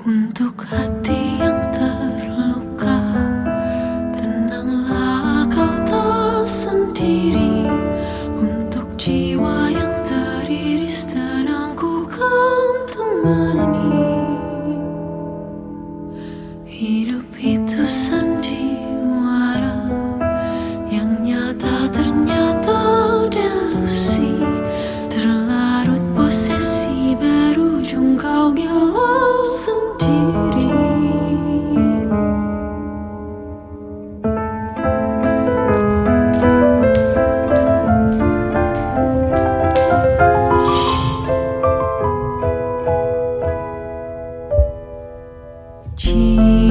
Untuk hati yang terluka Tenanglah kau tak sendiri. Untuk jiwa yang teriris Tenang ku kan temani Hidup itu sandiwara Yang nyata ternyata delusi. Terlarut posesi berujung kau gila sendiri 情。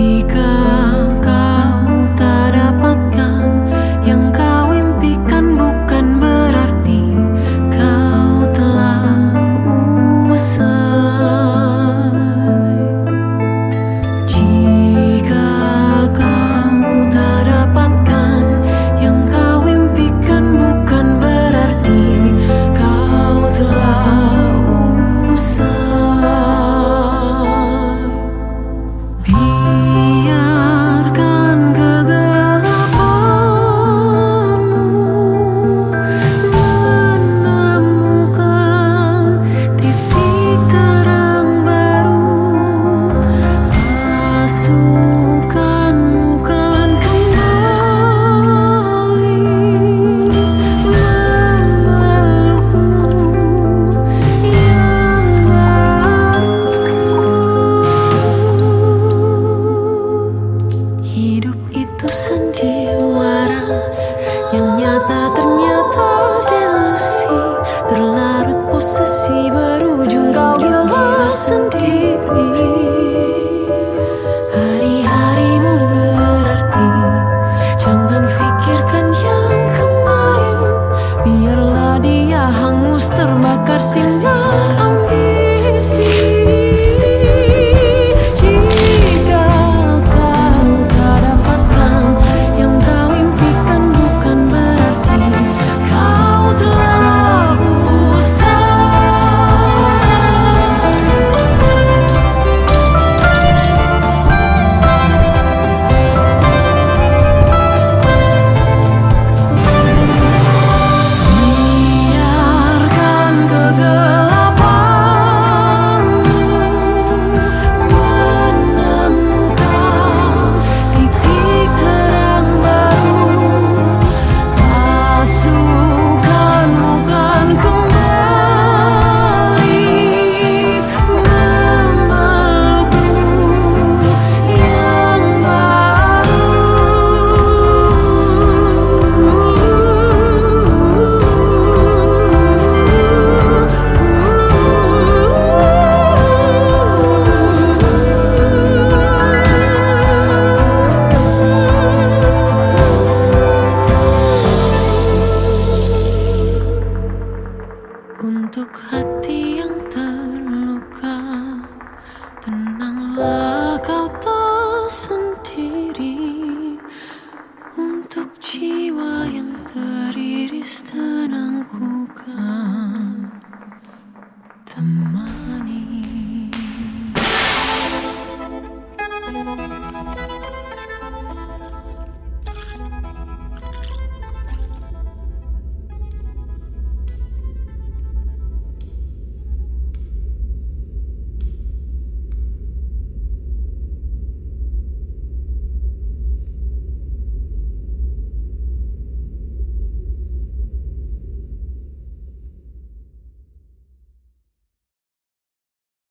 Itu sandiwara Yang nyata ternyata delusi. Berlarut posesi berujung kau gila sendiri. Hari-harimu berarti Jangan pikirkan yang kemarin. Biarlah dia hangus terbakar sinar Untuk hati yang terluka Tenanglah kau tak sendiri. Untuk jiwa yang teriris tenang ku kan temani